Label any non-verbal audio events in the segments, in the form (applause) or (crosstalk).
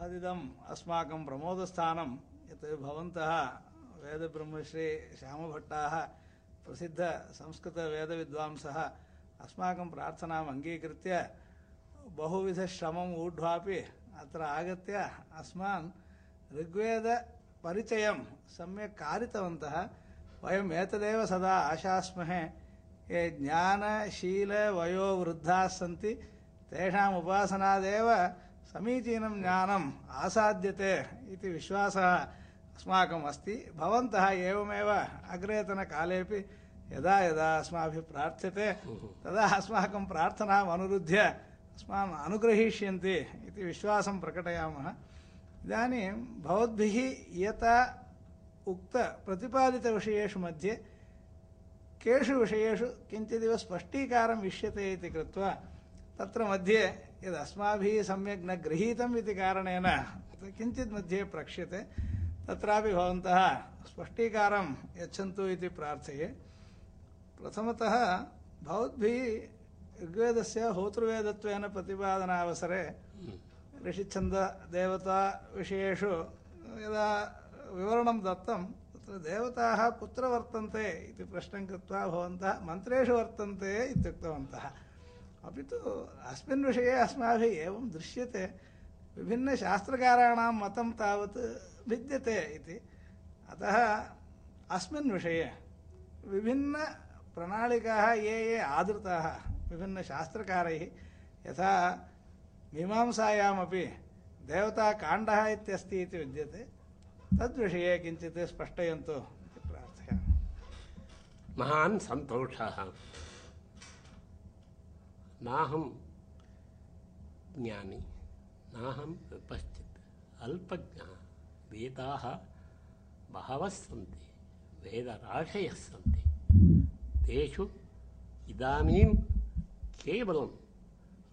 महदिदम् अस्माकं प्रमोदस्थानं यत् भवन्तः वेदब्रह्मश्री श्यामभट्टाः प्रसिद्धसंस्कृतवेदविद्वांसः अस्माकं प्रार्थनाम् अङ्गीकृत्य बहुविधश्रमम् ऊढ्वापि अत्र आगत्य अस्मान् ऋग्वेदपरिचयं सम्यक् कारितवन्तः, वयम् एतदेव सदा आशास्महे, ये ज्ञानशीलवयोवृद्धाः सन्ति, तेषाम् उपासनादेव समीचीनं ज्ञानम् आसाद्यते इति विश्वासः अस्माकम् अस्ति। भवन्तः यदा यदा अस्माभिः प्रार्थ्यते, तदा अस्माकं प्रार्थनाम् अनुरुध्य अस्मान् अनुग्रहीष्यन्ति इति विश्वासं प्रकटयामः। इदानीं भवद्भिः यथा उक्तप्रतिपादितविषयेषु मध्ये केषु विषयेषु किञ्चिदिव स्पष्टीकारम् इष्यते इति कृत्वा तत्र मध्ये यद् अस्माभिः सम्यक् न गृहीतम् इति कारणेन किञ्चित् मध्ये प्रक्ष्यते। तत्रापि भवन्तः स्पष्टीकारं यच्छन्तु इति प्रार्थये। प्रथमतः भवद्भिः ऋग्वेदस्य होतृवेदत्वेन प्रतिपादनावसरे ऋषिच्छन्ददेवताविषयेषु यदा विवरणं दत्तं तत्र देवताः कुत्र वर्तन्ते इति प्रश्नं कृत्वा भवन्तः मन्त्रेषु वर्तन्ते इत्युक्तवन्तः। अपि तु अस्मिन् विषये अस्माभिः एवं दृश्यते। विभिन्नशास्त्रकाराणां मतं तावत् भिद्यते इति। अतः अस्मिन् विषये विभिन्नप्रणालिकाः ये ये आदृताः विभिन्नशास्त्रकारैः, यथा मीमांसायामपि देवताकाण्डः इत्यस्ति इति विद्यते। तद्विषये किञ्चित् स्पष्टयन्तु इति प्रार्थयामि। महान् सन्तोषः। नाहं ज्ञानी नाहं विपश्चित् अल्पज्ञः वेदाः बहवः सन्ति वेदराशयः सन्ति तेषु इदानीं केवलं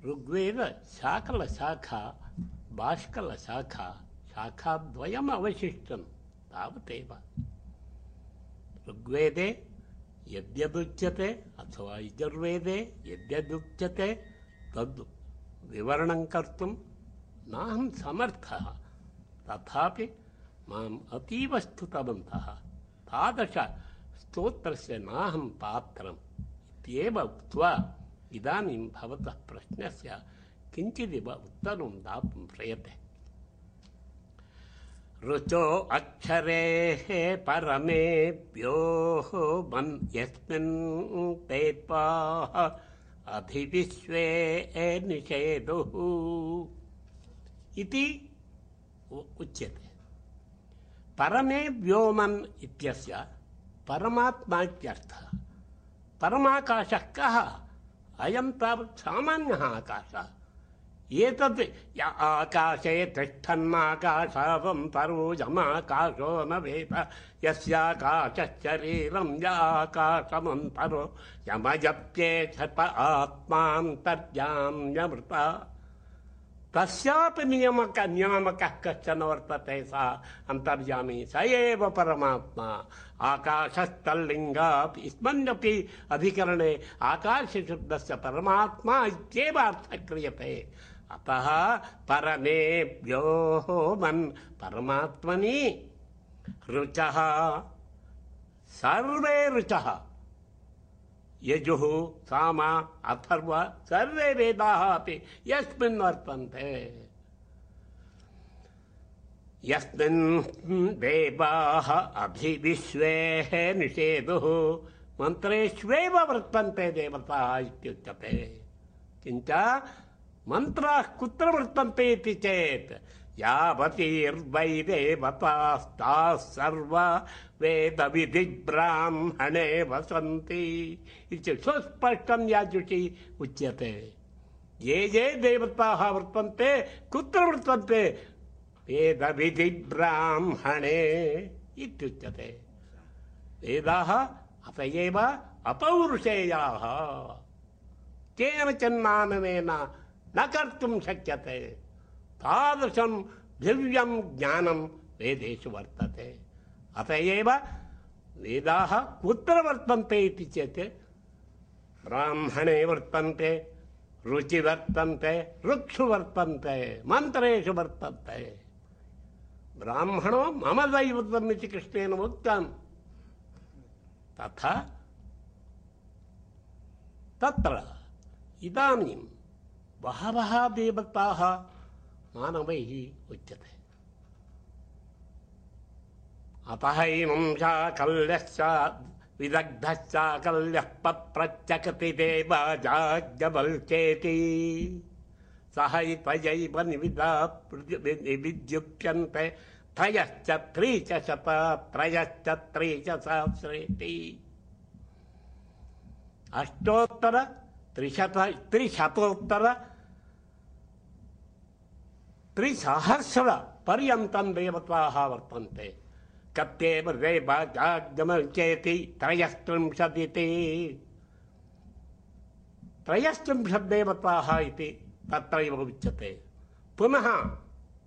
ऋग्वेदशाकलशाखा बाष्कलशाखा शाखाद्वयम् अवशिष्टं तावदेव ऋग्वेदे यद्यदुच्यते अथवा यजुर्वेदे यद्यदुच्यते, तद् विवरणं कर्तुं नाहं समर्थः। तथापि माम् अतीव स्तुतवन्तः। तादृशस्तोत्रस्य नाहं पात्रम् इत्येव उक्त्वा इदानीं भवतः प्रश्नस्य किञ्चिदिव उत्तरं दातुं प्रयते। ऋचो अक्षरेः परमेभ्यो मन् यस्मिन् पेत्वाः अधिविश्वे निषेदुः इति उच्यते। परमे व्योमन् इत्यस्य परमात्मा इत्यर्थः। परमाकाशः कः? अयं तावत् सामान्यः आकाशः। एतत् आकाशे तिष्ठन्नाकाशं परोजमाकाशो न वेद यस्याकाशशरीरं याकाशमन्तरो यमजप्येषत आत्मान्तर्याम्यमृता तस्यापि नियमक नियामकः कश्चन वर्तते सा अन्तर्यामी स एव परमात्मा। आकाशस्तल्लिङ्गापि स्मन्यपि अधिकरणे परमात्मा इत्येव अर्थः क्रियते अतः परमेभ्यो मन् परमात्मनि ऋचः। सर्वे ऋचः। यजुः, साम, अथर्व, सर्वे वेदाः अपि यस्मिन् वर्तन्ते। यस्मिन् देवाः अभिविश्वेः निषेधुः मन्त्रेष्वेव वर्तन्ते देवताः इत्युच्यते। किञ्च मन्त्राः कुत्र वर्तन्ते इति चेत् यावतीर्वै देवतास्ताः सर्वा वेदविधिब्राह्मणे वसन्ति इति सुस्पष्टं याजुषी उच्यते ये ये देवताः वर्तन्ते कुत्र वर्तन्ते वेदविधिब्राह्मणे इत्युच्यते वेदाः अत एव अपौरुषेयाः केनचिन्मानवेन न कर्तुं शक्यते तादृशं दिव्यं ज्ञानं वेदेषु वर्तते अत एव वेदाः कुत्र वर्तन्ते इति चेत् ब्राह्मणे वर्तन्ते रुचि वर्तन्ते ऋक्षु वर्तन्ते मन्त्रेषु वर्तन्ते ब्राह्मणो मम दैवतम् इति कृष्णेन उक्तम् तथा तत्र इदानीं बहवः देवताः मानवैः उच्यते। अतः इमं चाकल्यश्च विदग्धश्चाकल्यः पप्रत्यकति देवाजाज्ञबल्चेति सह त्वयैव निविदा त्रयश्च त्री च शत त्रयश्च त्री च सहस्रेति अष्टोत्तर त्रिशतोत्तर त्रिसहस्र पर्यन्तं देवताः वर्तन्ते। देवाजागमचेति त्रयस्त्रिंशदिति। इति तत्रैव उच्यते। पुनः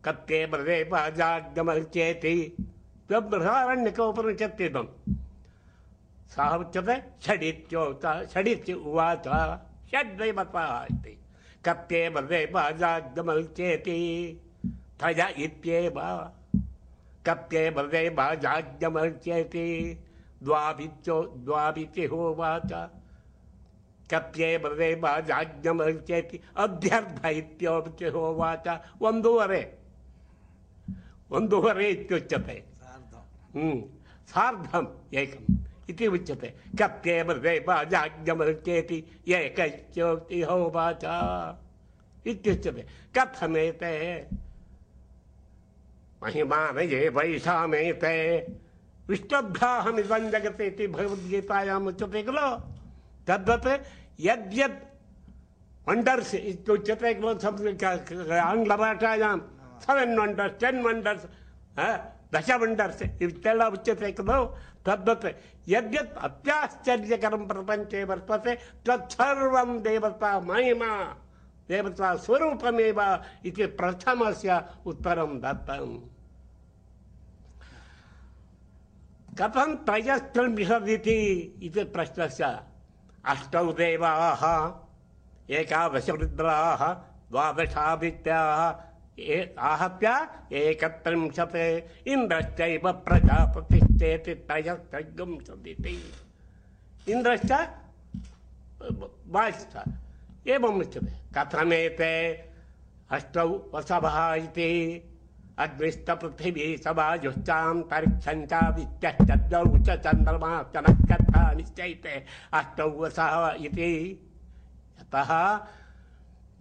कत्येव देवाजागमचेति बृहदारण्यकोपनिषत् सः उच्यते षडित्योच षडित्य उवाच षड्देवताः इति कत्येव देवाजागमचेति त्रय इत्येव कप्ये बलदे बाजाज्ञमर्चेति द्वाभिचो द्वाभिति होवाच ಕಪ್ಯೆ ಬರದೆ ಬಾ ಜಾಜ್ಞಮರ್ಚೇತಿ ಅಧ್ಯರ್ಥ ಇತ್ಯೋಪಚ ಹೋವಾಚ ಒಂದೂವರೆ ಒಂದೂವರೆ ಇತ್ಯುಚ್ಯತೆ सार्धम् ಹ್ಮ್ ಸಾರ್ಧಂ ಏಕಂ इति उच्यते कप्ये मृदे वाजाज्ञमरुचेति एकश्चोक्ति होवाच इत्युच्यते कथमेते महिमान वैषामेते विष्टभ्याहमिदं जगत् इति भगवद्गीतायाम् उच्यते खलु तद्वत् यद्यत् वंडर्स उच्यते खलु आङ्ग्लभाषायां सेवेन् वंडर्स टेन् वंडर्स दश वण्डर्स् इत्येव उच्यते खलु तद्वत् यद्यत् अत्याश्चर्यकरं प्रपञ्चे वर्तते तत्सर्वं देवता महिमा देवता स्वरूपमेव इति प्रथमस्य उत्तरं दत्तम् कथं त्रयस्त्रिंशदिति इति प्रश्नस्य अष्टौ देवाः एकादशरुद्राः द्वादशादित्याः आहत्य एकत्रिंशत् इन्द्रश्चैव प्रजापतिश्चेति त्रयस्त्रिंशदिति इन्द्रश्च वायुश्च एवमुच्यते कथमेते अष्टौ वसवः इति। अग्निस्तपृथिवी सवायुश्चान्तरिक्षञ्च वित्यश्च द्यौ च चन्द्रमा च नक्षत्राणिश्चैते अष्टौ वसः इति। यतः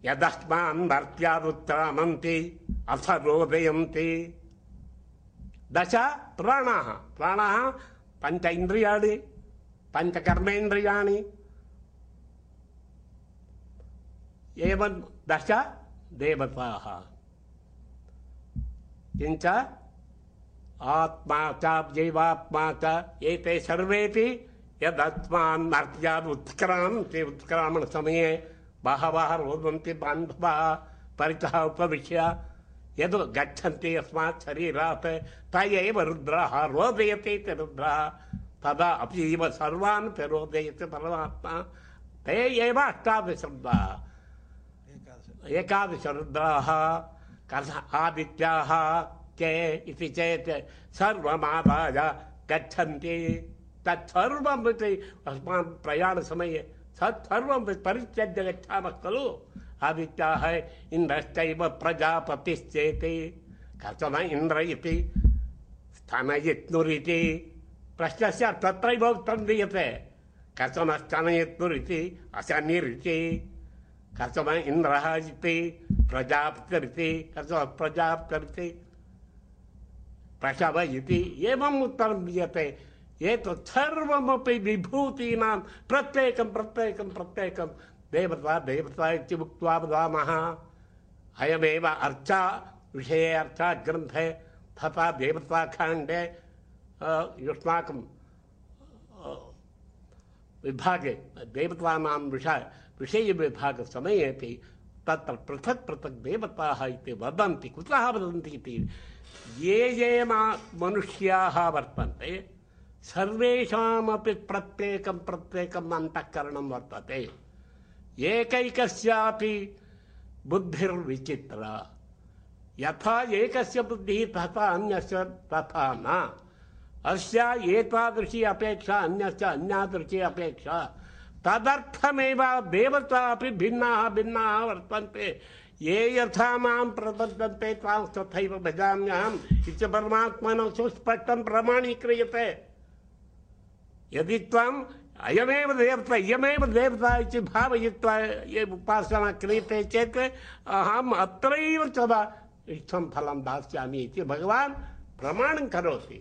यदस्मान् भर्त्यादुत्तरामन्ति अथ रोदयन्ति दश प्राणाः। प्राणाः पञ्च इन्द्रियाणि पञ्चकर्मेन्द्रियाणि। एवं दश देवताः। किञ्च आत्मा च, जैवात्मा च, एते सर्वेपि यदस्मान् मर्त्याद् उत्क्रान्ति उत्क्रामणसमये बहवः रोदन्ति बान्धवाः परितः उपविश्य। यद् गच्छन्ति अस्मात् शरीरात् त एव रुद्राः रोदयति इति रुद्रः। तदा अपि इव सर्वान् रोदयति परमात्मा। ते एव अष्टादशरुद्राः। एकादश एकादशरुद्राः। कथ आदित्याः के इति चेत् सर्वमादाय गच्छन्ति। तत्सर्वमपि अस्मान् प्रयाणसमये तत्सर्वं परित्यज्य गच्छामः खलु आदित्याः इन्द्रश्चैव प्रजापतिश्चेति कथन इन्द्र इति स्तनयित्नुरिति। प्रश्नस्य तत्रैव उत्तरं दीयते। कथन स्तनयित्नुरिति अशनिरिति कथम इन्द्रः इति प्रजापतिरिति कथम प्रजापतिरिति प्रसव इति एवम् उत्तरं दीयते। एतत् सर्वमपि विभूतीनां प्रत्येकं प्रत्येकं प्रत्येकं। देवता देवता इति उक्त्वा वदामः। अयमेव अर्चा, विषये अर्चा ग्रन्थे, तथा देवताखण्डे युष्माकं विभागे, देवतानां विषय विषयविभागसमयेपि तत्र पृथक् पृथक् देवताः इति वदन्ति। कुतः वदन्ति इति? ये ये मा, मनुष्याः वर्तन्ते सर्वेषामपि प्रत्येकं प्रत्येकम् अन्तःकरणं वर्तते। एकैकस्यापि बुद्धिर्विचित्रा। यथा एकस्य बुद्धिः तथा अन्यस्य तथा न। अस्या एतादृशी अपेक्षा, अन्यस्य अन्यादृशी अपेक्षा। तदर्थमेव देवता अपि भिन्नाः भिन्नाः वर्तन्ते। ये यथा माँ प्रबद्धन्ते तां तथैव भजाम्यहम्। इति परमात्मनः सुस्पष्टं प्रमाणीक्रियते। यदि त्वम् अयमेव देवता इयमेव देवता इति भावयित्वा ये उपासना क्रियते चेत् अहम् अत्रैव तदा इष्टं फलं दास्यामि इति भगवान् प्रमाणं करोति।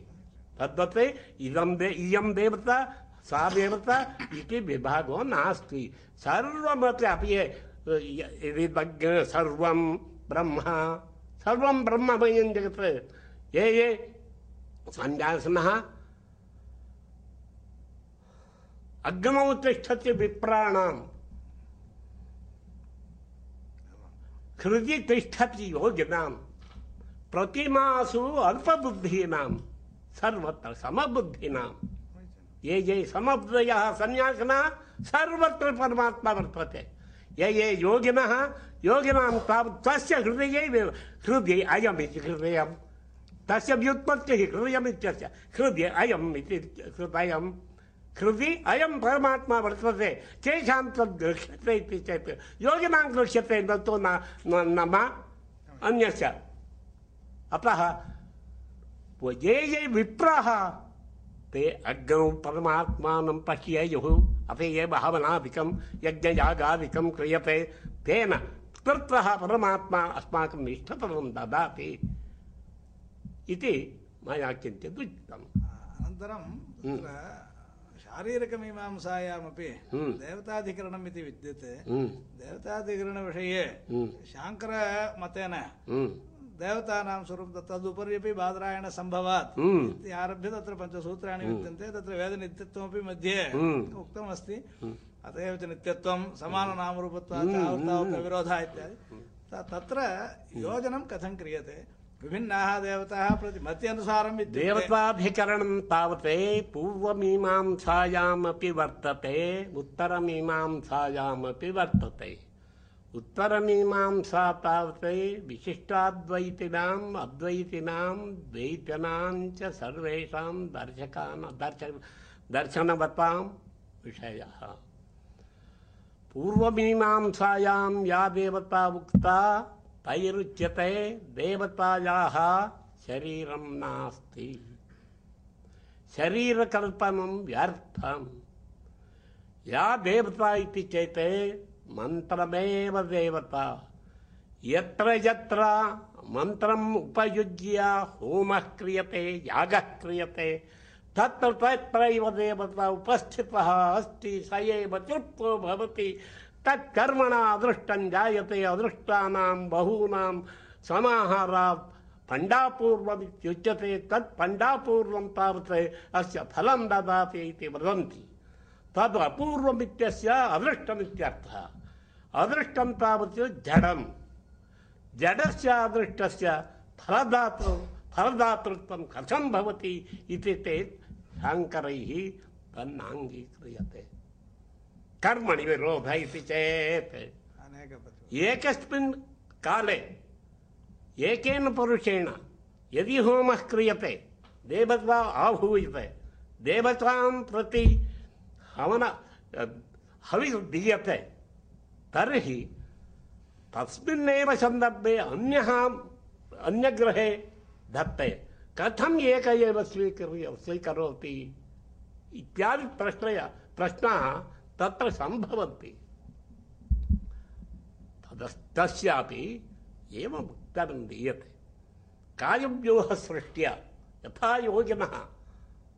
तद्वत् इदं दे, इयं देवता, सा देवता इति विभागो नास्ति। सर्वमपि अपि यदि सर्वं ब्रह्म, सर्वं ब्रह्ममयं जगत्। ये ये सन्यासिनः अग्नौ तिष्ठति विप्राणाम्। हृदि तिष्ठति योगिनां प्रतिमासु अल्पबुद्धीनां सर्वत्र समबुद्धिनां ये ये समबुद्धयः सन्यासिनः सर्वत्र परमात्मा वर्तते। ये ये योगिनः, योगिनां तस्य हृदये हृदये अयमिति हृदयं तस्य व्युत्पत्तिः हृदयमित्यस्य। हृदये अयम् हृदयं हृदि अयं परमात्मा वर्तते केषां तद् गृह्यते इति चेत् योगिनां गृह्यते न तु न अन्यस्य अतः ये ये विप्राः ते अग्नौ परमात्मानं पश्येयुः अत एव हवनादिकं यज्ञयागादिकं क्रियते तेन कृत्वः परमात्मा अस्माकम् इष्टतमं ददाति इति मया किञ्चित् उक्तम् अनन्तरं शारीरकमीमांसायामपि हम्म। देवताधिकरणम् इति विद्यते। हम्म, देवताधिकरणविषये हम्म, शाङ्करमतेन देवतानां स्वरूपं तदुपरि अपि बादरायणसम्भवात् इति आरभ्य तत्र पञ्चसूत्राणि विद्यन्ते। तत्र वेदनित्यत्वमपि मध्ये। उक्तमस्ति। अत एव च नित्यत्वं समाननामरूपत्वात् आवृत्तावृत्तविरोधः इत्यादि। तत्र योजनं कथं क्रियते? विभिन्नाः देवताः प्रति मत्यनुसारं विद्यन्ते। देवताधिकरणं तावत् पूर्वमीमांसायामपि वर्तते, उत्तरमीमांसायामपि वर्तते। उत्तरमीमांसा तावत् विशिष्टाद्वैतिनाम् अद्वैतिनां द्वैतिनां च सर्वेषां दर्शकान् दर्श दर्शनवतां विषयः। पूर्वमीमांसायां या देवता उक्ता तैरुच्यते देवतायाः शरीरं नास्ति। शरीरकल्पनं व्यर्थम्। या देवता इति चेत् मन्त्रमेव देवता। यत्र यत्र मन्त्रम् उपयुज्य होमः क्रियते, यागः क्रियते, तत्र तत्रैव देवता उपस्थितः अस्ति, स एव तृप्तो भवति। तत्कर्मणा अदृष्टं जायते अदृष्टानां बहूनां समाहारात् पण्डापूर्वमित्युच्यते तत् पण्डापूर्वं तावत् अस्य फलं ददाति इति वदन्ति। तद् अपूर्वमित्यस्य अदृष्टमित्यर्थः। अदृष्टं तावत् जडं जडस्य अदृष्टस्य फलदातृ, फलदातृत्वं कथं भवति इति कर्मणि विरोध इति चेत् एकस्मिन् काले एकेन पुरुषेण यदि होमः क्रियते देवता आहूयते देवतां प्रति हवन हविः दीयते तर्हि तस्मिन्नेव सन्दर्भे अन्यः अन्यगृहे दत्ते कथम् एक एव स्वीकर्य स्वीकरोति? इत्यादि प्रश्नय प्रश्नाः तत्र सम्भवन्ति। तदस्तस्यापि एवम् उत्तरं दीयते। कायव्यूहसृष्ट्या यथा योगिनः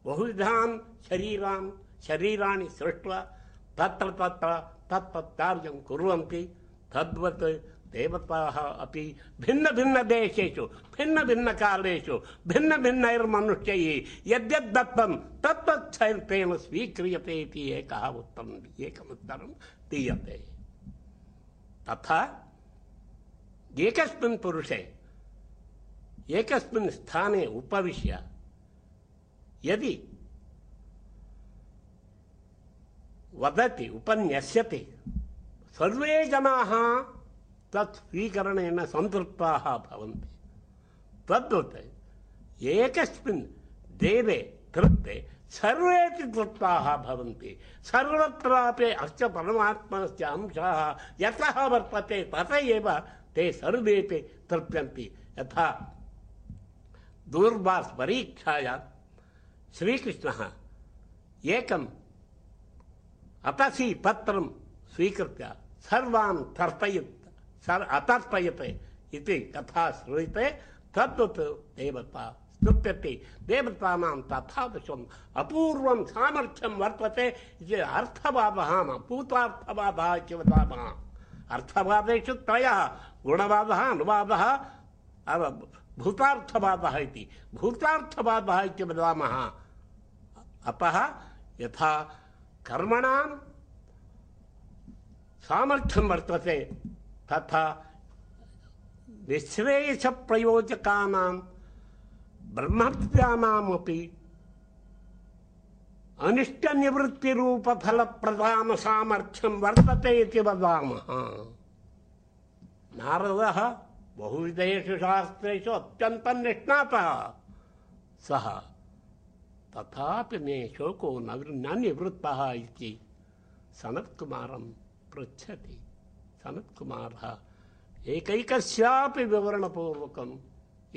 बहुविधान् शरीरान्, शरीराणि सृष्ट्वा तत्र तत्र तत्तत्कार्यं कुर्वन्ति। तद्वत् देवताः अपि भिन्नभिन्नदेशेषु भिन्नभिन्नकालेषु भिन्नभिन्नैर्मनुष्यैः यद्यद् दत्तं तत्तत् तेन स्वीक्रियते इति एकः उत्तरम् एकमुत्तरं दीयते तथा एकस्मिन् पुरुषे एकस्मिन् स्थाने उपविश्य यदि वदति उपन्यस्यति सर्वे जनाः तत् स्वीकरणेन सन्तृप्ताः भवन्ति। तद्वत् एकस्मिन् देवे तृप्ते सर्वेपि तृप्ताः भवन्ति। सर्वत्रापि अस्य परमात्मनस्य अंशः यतः वर्तते तत एव ते सर्वेपि तृप्यन्ति। यथा दूर्वास् परीक्षायां श्रीकृष्णः एकम् अतसि पत्रं स्वीकृत्य सर्वान् तर्पयत् सर् अतर्पयते इति कथा श्रूयते, तद्वत् देवता स्तुत्यते। देवतानां तथादृशम् अपूर्वं सामर्थ्यं वर्तते इति अर्थवादः न भूतार्थवादः इति वदामः। अर्थवादेषु त्रयः, गुणवादः, अनुवादः भूतार्थवादः इति। भूतार्थवादः इति वदामः। अतः यथा कर्मणां सामर्थ्यं वर्तते तथा निःश्रेयसप्रयोजकानां ब्रह्मत्यानामपि अनिष्टनिवृत्तिरूपफलप्रदानसामर्थ्यं वर्तते इति वदामः। नारदः बहुविधेषु शास्त्रेषु अत्यन्तं निष्णातः। सः तथापि मे शोको न निवृत्तः इति सनत्कुमारं पृच्छति। सनत्कुमारः एकैकस्यापि विवरणपूर्वकम्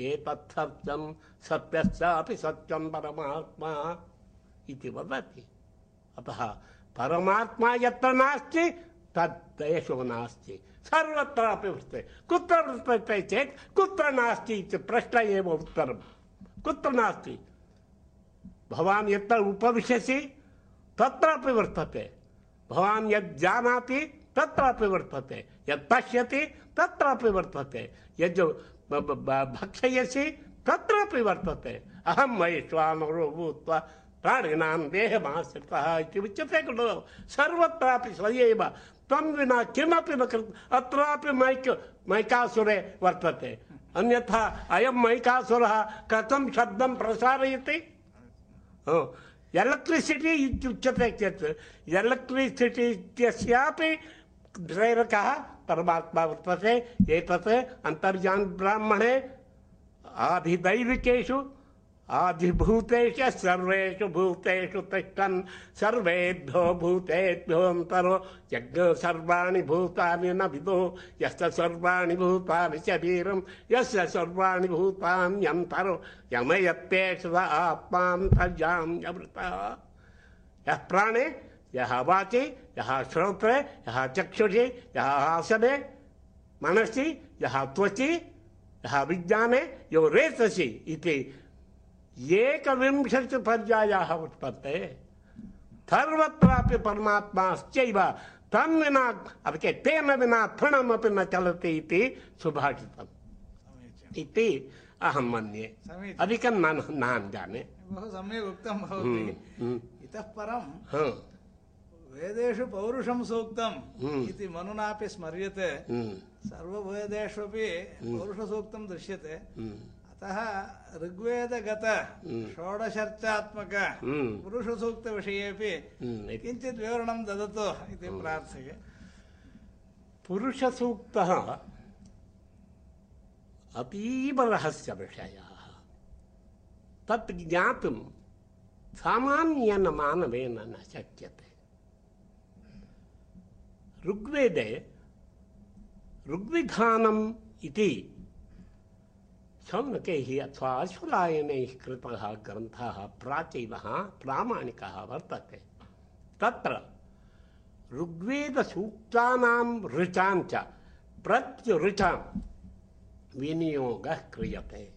एतत् सत्यं सत्यस्यापि सत्यं परमात्मा इति वदति अतः परमात्मा यत्र नास्ति तत् देशो नास्ति सर्वत्रापि वर्तते कुत्र वर्तते चेत् कुत्र नास्ति इति प्रश्न एव उत्तरं कुत्र नास्ति भवान् यत्र उपविशसि तत्रापि वर्तते भवान् यत् जानाति तत्रापि वर्तते। यत् पश्यति तत्रापि वर्तते। ब- भक्षयसि, तत्रापि वर्तते। अहं वैश्वानरो भूत्वा प्राणिनां देहमाश्रितः इति उच्यते खलु। सर्वत्रापि स एव तं विना किमपि न कृत् अत्रापि मैक् मैकासुरे वर्तते। अन्यथा अयं मैकासुरः कथं शब्दं प्रसारयति? एलेक्ट्रिसिटि इत्युच्यते चेत्। एलेक्ट्रिसिटि इत्यस्यापि प्रेरकः परमात्मा वर्तते एतत् अन्तर्जानब्राह्मणे आधिदैविकेषु आधिभूतेषु सर्वेषु भूतेषु तिष्ठन्, सर्वेभ्यो भूतेभ्योऽन्तरो यज्ञ सर्वाणि भूतानि न विदो, यस्य सर्वाणि भूतानि शरीरं यस्य सर्वाणि भूतान्यन्तरो यमयत्तेषु स आत्मान्तर्याम्यमृतः यः प्राणे यः वाचि यः श्रोत्रे यः चक्षुषि यः आसने मनसि यः त्वचि यः विज्ञाने यो रेतसि इति एकविंशतिपर्यायाः वर्तन्ते सर्वत्रापि परमात्माश्चैव तन् विना अपि च तेन विना तृणमपि न चलति इति सुभाषितम्। इति अहं मन्ये। अधिकं न जाने। बहु सम्यक् उक्तं भवति। हम्म। इतः परं हा, वेदेषु पौरुषं सूक्तम् हम्म। इति मनुनापि स्मर्यते। हम्म, सर्ववेदेष्वपि पौरुषसूक्तं दृश्यते। हम्म, अतः ऋग्वेदगत षोडशर्चात्मक हम्म, पुरुषसूक्तविषयेपि हम्म, इति। किञ्चित् विवरणं ददतु इति प्रार्थये। पुरुषसूक्तः अतीव रहस्यविषयः तत् ज्ञातुं सामान्येन मानवेन न शक्यते। ऋग्वेदे ऋग्विधानम् इति शौनकैः अथवा अश्वलायनैः कृतः ग्रन्थः प्राचीनः, प्रामाणिकः वर्तते। तत्र ऋग्वेदसूक्तानां ऋचां च प्रत्युऋचां विनियोगः क्रियते।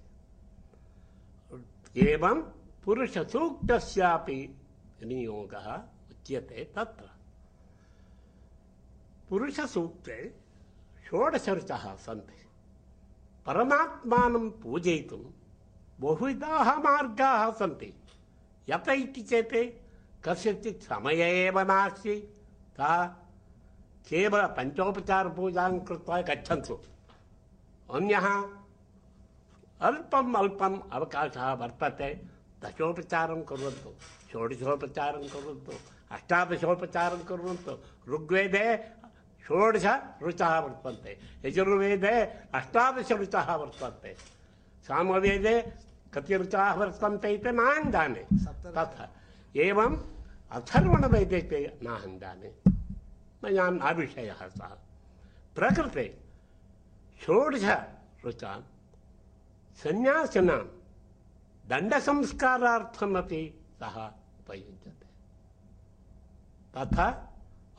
एवं पुरुषसूक्तस्यापि विनियोगः उच्यते तत्र। पुरुषसूक्ते षोडशऋचः सन्ति परमात्मानं पूजयितुं बहुविधाः मार्गाः सन्ति यत इति चेत् कस्यचित् समय एव नास्ति सः केवल पञ्चोपचारपूजां कृत्वा गच्छन्तु अन्यः अल्पम् अल्पम् अवकाशः वर्तते दशोपचारं कुर्वन्तु षोडशोपचारं कुर्वन्तु अष्टादशोपचारं कुर्वन्तु ऋग्वेदे षोडश ऋचः वर्तन्ते। यजुर्वेदे अष्टादश ऋचः वर्तन्ते। सामवेदे कति ऋचाः वर्तन्ते इति नाहं जाने तथा। एवम् अथर्वणवेदे ते नाहं जाने मया न विषयः सः। प्रकृते षोडश ऋचान् सन्यासिनां दण्डसंस्कारार्थमपि सः उपयुज्यते। तथा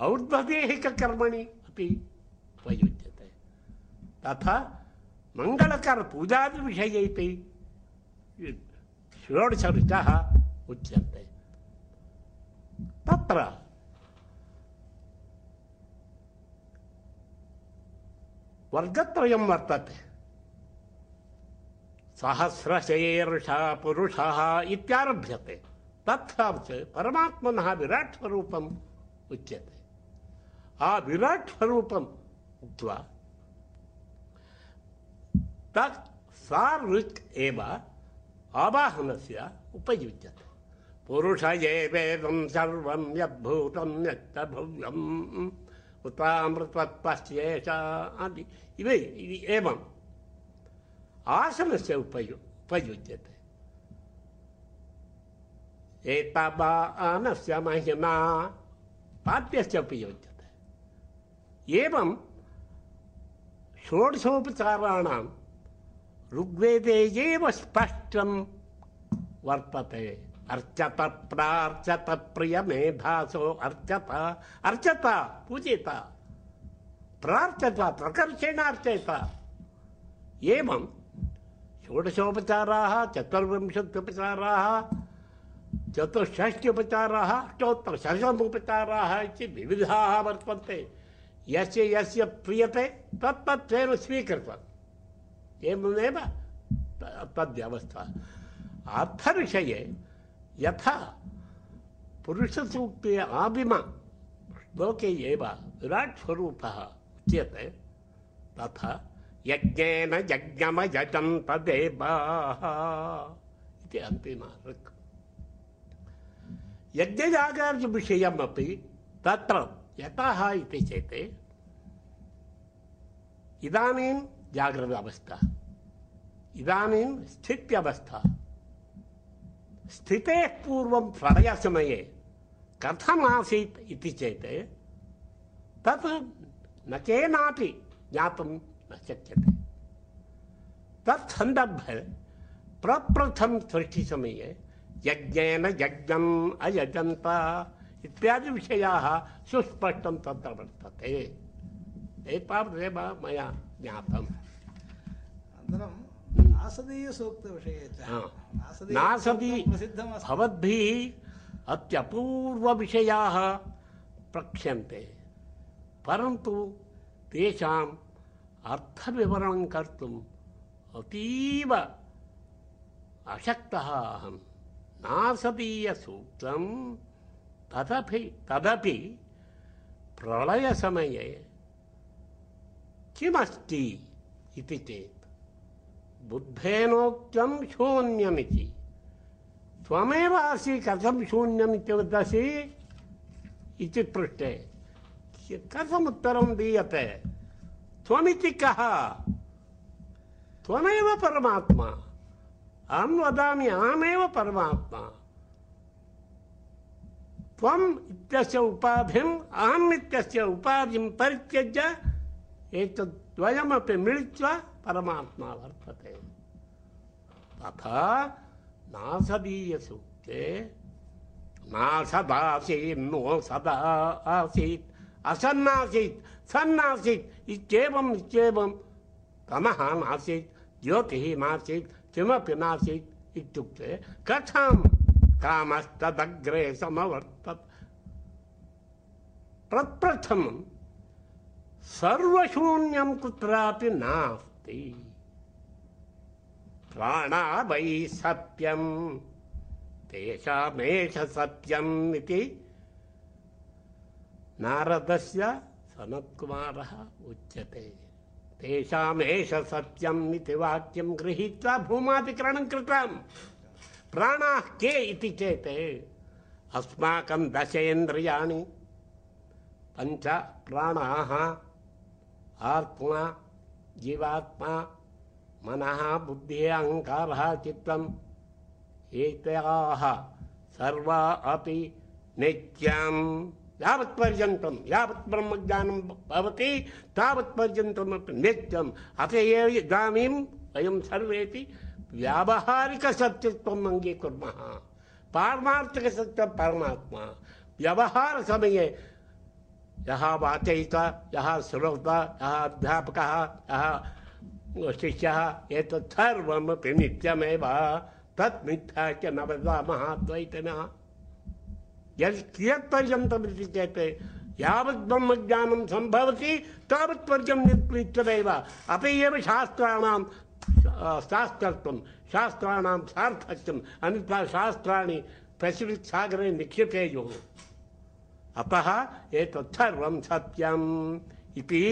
औद्बदेहिककर्मणि अपि उपयुज्यते तथा मङ्गलकरपूजादिविषयेपि षोडशऋचः उच्यन्ते। तत्र वर्गत्रयं वर्तते। सहस्रशेर्षः पुरुषः इत्यारभ्यते। तथा च परमात्मनः विराट् स्वरूपम् उच्यते। आ विराट् स्वरूपम् उक्त्वा तत् सा उपयुज्यते पुरुष एवेदं सर्वं एवम् आसनस्य उपयु उपयुज्यते एतावानस्य महिमा पाद्यस्य उपयुज्यते एवं षोडशोपचाराणां ऋग्वेदे स्पष्टं वर्तते। अर्चत प्रार्चत प्रियमेधासो अर्चत अर्चत, पूजित प्रार्थत प्रकर्षेण अर्चयत। एवं षोडशोपचाराः, चतुर्विंशत्युपचाराः, चतुष्षष्ट्युपचाराः अष्टोत्तरशतमुपचाराः इति विविधाः वर्तन्ते। यस्य यस्य प्रियते तत्तत्त्वेन स्वीकृतम् एवमेव त- तद्व्यवस्था अर्थविषये यथा पुरुषसूक्ते आदिम श्लोके एव विराट् स्वरूपः उच्यते तथा यज्ञेन यज्ञमयजं तदेवाः इति अन्तिमः यज्ञयागादिविषयमपि तत्र यतः इति चेत् इदानीं जागृतावस्था इदानीं स्थित्यवस्था स्थितेः पूर्वं प्रलयसमये कथमासीत् इति चेत् तत् न केनापि ज्ञातुं न शक्यते। तत् सन्दर्भे प्रप्रथम सृष्टिसमये यज्ञेन यज्ञम् अयजन्त इत्यादि विषयाः सुस्पष्टं तत्र वर्तते। एतावदेव मया ज्ञातम्। अनन्तरं नासदीयसूक्तविषये च। नासदी भवद्भिः अत्यपूर्वविषयाः प्रक्ष्यन्ते। परन्तु तेषाम् अर्थविवरणं कर्तुम् अतीव अशक्तः अहं नासदीयसूक्तं तदपि तदपि प्रलयसमये किमस्ति इति चेत् बुद्धेनोक्तं शून्यमिति। त्वमेव असि कथं शून्यमिति वदसि इति पृष्टे। कथम् उत्तरं दीयते? त्वमिति कः? त्वमेव परमात्मा। अहं वदामि, अहमेव परमात्मा। उपाधिम् अहम् उपाधिं परित्यज्य एतद्वयमपि मिलित्वा परमात्मा वर्तते। तथा नासदीयसूक्ते नासदासीन्नो सदा आसीत् असन्नासीत्, सन्नासीत्, इत्येवम् नासीत्, ज्योतिः नासीत्, किमपि नासीत् इत्युक्ते कथं कामस्तदग्रे समवर्तत। प्रप्रथमं सर्वशून्यं कुत्रापि नास्ति। प्राणा वै सत्यं, तेषामेष सत्यम् इति नारदस्य सनत्कुमारः उच्यते। तेषामेष सत्यम् इति वाक्यं गृहीत्वा भूमातिकरणं कृतम्। प्राणाः के इति चेत् अस्माकं दशेन्द्रियाणि पंच प्राणाः, आत्मा, जीवात्मा, मनः, बुद्धिः, अहङ्कारः, चित्तम् सर्वा अपि नित्यं यावत्पर्यन्तं यावत् ब्रह्मज्ञानं भवति तावत्पर्यन्तमपि नित्यम्। अत एव इदानीं वयं सर्वेपि व्यावहारिकसत्यत्वम् अङ्गीकुर्मः पारमार्थिकसत्यं परमात्मा। व्यवहारसमये यः वाचयित यः श्रोता यः अध्यापकः, यः शिष्यः, एतत् सर्वमपि नित्यमेव। तत् मिथ्या च न वदामः द्वैतनः यदि कियत्पर्यन्तमिति चेत् यावत् ब्रह्मज्ञानं सम्भवति तावत्पर्यं नित्यमेव अपि एव शास्त्राणां शास्त्रत्वं शास्त्राणां सार्थक्यम् अन्यथा शास्त्राणि पसिफिक् सागरे निक्षिपेयुः अतः एतत् सर्वं सत्यम् इति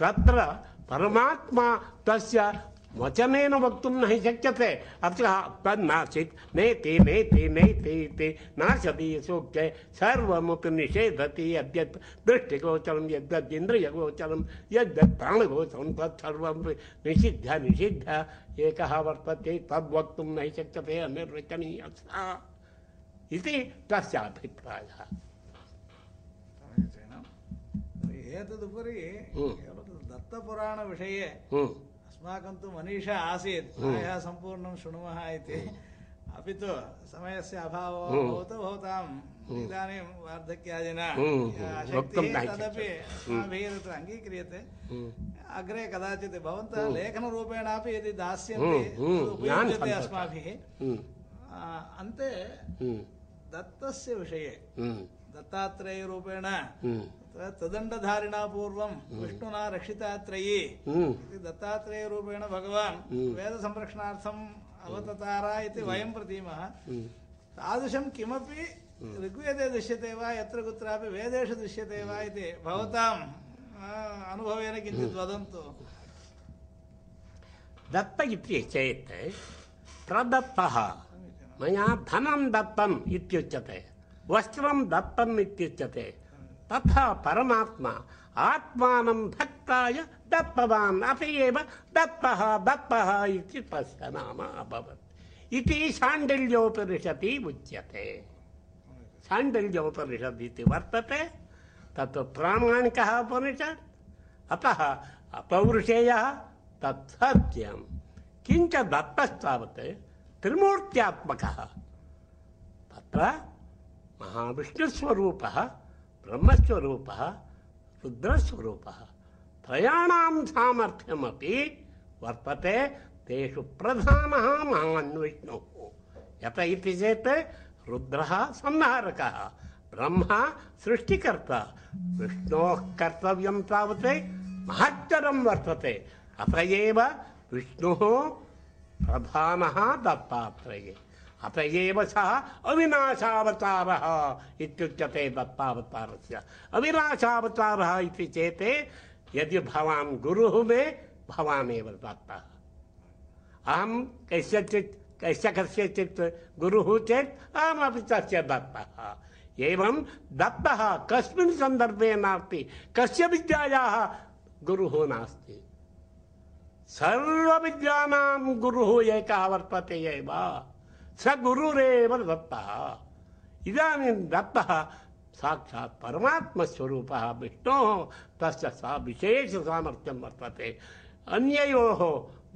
तत्र परमात्मा तस्य वचनेन वक्तुं न हि शक्यते अतः तन्नासीत् नेति नेति नेति इति नाशति सूक्ते सर्वमपि निषेधति यद्यत् दृष्टिगोचरं यद्यद् इन्द्रियगोचरं यद्यत् प्राणगोचरं तत्सर्वं निषिध्य निषिध्य एकः वर्तते तद्वक्तुं न शक्यते अनिर्वचनीयः इति तस्य अभिप्रायः। एतदुपरि हम्म। दत्तपुराणविषये हम्म, अस्माकं तु मनीषा आसीत् प्रायः सम्पूर्णं शृणुमः इति। अपि तु समयस्य अभावो हम्म। भवतु भवताम् इदानीं वार्धक्यादिना। हम्म, या हम्म, वक्तुं आसक्तिः न तदपि। अस्माभिः तत्र अङ्गीक्रियते। हम्म। अग्रे कदाचित् भवन्तः लेखनरूपेणापि यदि दास्यन्ति हम्म, हम्म, उपयुज्यते अस्माभिः। हम्म, अन्ते हम्म, दत्तस्य विषये। हम्म, दत्तात्रेयरूपेण हम्म, त्रिदण्डधारिणा पूर्वं विष्णुना रक्षितात्रयी हम्म, इति दत्तात्रेयरूपेण भगवान् हम्म। वेदसंरक्षणार्थम् अवततार इति वयं प्रतीमः हम्म। तादृशं किमपि ऋग्वेदे दृश्यते वा यत्र कुत्रापि वेदेषु दृश्यते वा इति भवताम् अनुभवेन किञ्चित् वदन्तु। दत्त इति चेत् प्रदत्तः। मया धनं दत्तम् इत्युच्यते वस्त्रं दत्तम् इत्युच्यते। तथा परमात्मा। आत्मानं भक्ताय दत्तवान् अपि एव दत्तः दत्तः इति तस्य नाम अभवत्। इति शाण्डिल्योपनिषदि उच्यते। शाण्डिल्योपनिषद् इति वर्तते, तत् प्रामाणिकः उपनिषत् अतः अपौरुषेयः तत् सत्यं किञ्च दत्तस्तावत् त्रिमूर्त्यात्मकः। तत्र महाविष्णुस्वरूपः ब्रह्मस्वरूपः, रुद्रस्वरूपः त्रयाणां सामर्थ्यमपि वर्तते, तेषु प्रधानः महान् विष्णुः यत इति चेत् रुद्रः संहारकः, ब्रह्मा सृष्टिकर्ता। विष्णोः कर्तव्यं तावत् महत्तरं वर्तते। अत एव विष्णुः प्रधानः दत्तात्रेये। अत एव सः अविनाशावतारः इत्युच्यते दत्तावतारस्य अविनाशावतारः इति चेत् यदि भवान् गुरुः मे भवानेव दत्तः अहं कस्यचित् कस्य कस्यचित् गुरुः चेत् अहमपि तस्य दत्तः एवं दत्तः कस्मिन् सन्दर्भे नास्ति, कस्य विद्यायाः गुरुः नास्ति। सर्वविद्यानां गुरुः एकः वर्तते एव। स गुरुरेव दत्तः। इदानीं दत्तः साक्षात् परमात्मस्वरूपः विष्णोः, तस्य सा विशेषसामर्थ्यं वर्तते। अन्ययोः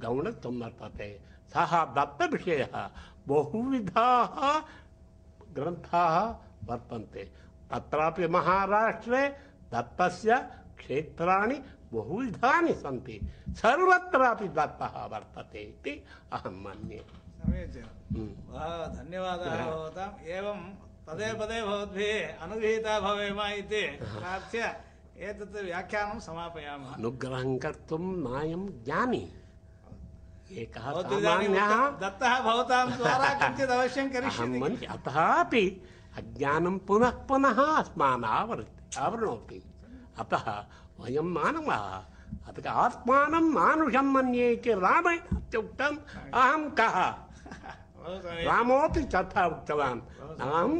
गौणत्वं वर्तते। सः दत्तविषयः बहुविधाः वर्तन्ते। तत्रापि महाराष्ट्रे दत्तस्य क्षेत्राणि बहुविधानि सन्ति। सर्वत्रापि दत्तः वर्तते इति अहं मन्ये। समीचीनं धन्यवादाः भवताम्। एवं पदे पदे भवद्भिः अनुगृहीता भवेम इति प्रार्थ्य एतत् व्याख्यानं समापयामः। अनुग्रहं कर्तुं नायं ज्ञानी। एकः सामान्यः। दत्तः भवतां द्वारा (laughs) किञ्चित् अवश्यं मन्ये अतःपि अज्ञानं पुनः पुनः अस्मान् आवृ आवृणोति। अतः वयं मानवाः। अतः आत्मानं मानुषं मन्ये इति रामेण अहं कः? बहु समीचीनं। रामोऽपि तथा उक्तवान् अहं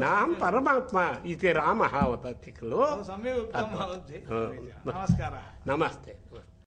नाहं परमात्मा इति रामः वदति खलु बहु सम्यक् उक्तं अस्तु। भवद्भिः हा। नमस्कारः नमस्ते